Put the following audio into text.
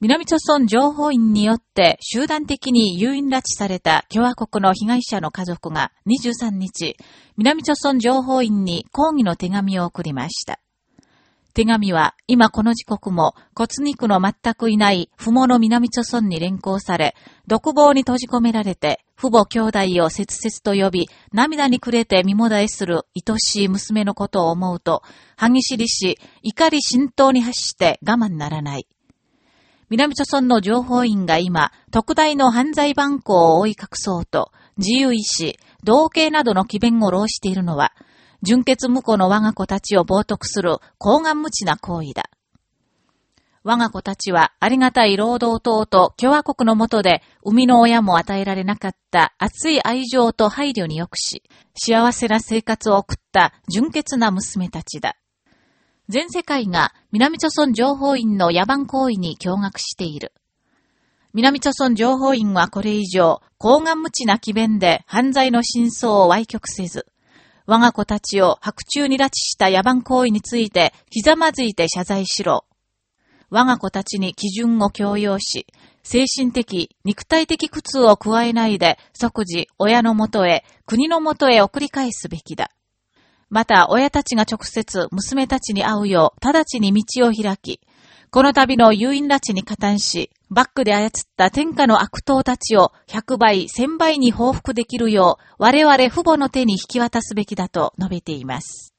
南朝村情報員によって集団的に誘引拉致された共和国の被害者の家族が23日、南朝村情報員に抗議の手紙を送りました。手紙は今この時刻も骨肉の全くいない父母の南朝村に連行され、独房に閉じ込められて、父母兄弟を切々と呼び、涙に暮れて身もだえする愛しい娘のことを思うと、歯ぎしりし、怒り浸透に発して我慢ならない。南朝村の情報員が今、特大の犯罪番号を追い隠そうと、自由意志、同型などの機弁を浪しているのは、純血無垢の我が子たちを冒涜する高顔無知な行為だ。我が子たちはありがたい労働等と共和国の下で生みの親も与えられなかった熱い愛情と配慮に良くし、幸せな生活を送った純潔な娘たちだ。全世界が南朝村情報員の野蛮行為に驚愕している。南朝村情報員はこれ以上、高顔無知な機弁で犯罪の真相を歪曲せず、我が子たちを白昼に拉致した野蛮行為についてひざまずいて謝罪しろ。我が子たちに基準を強要し、精神的、肉体的苦痛を加えないで即時親のもとへ、国のもとへ送り返すべきだ。また、親たちが直接娘たちに会うよう直ちに道を開き、この度の誘引拉致に加担し、バックで操った天下の悪党たちを100倍、1000倍に報復できるよう、我々父母の手に引き渡すべきだと述べています。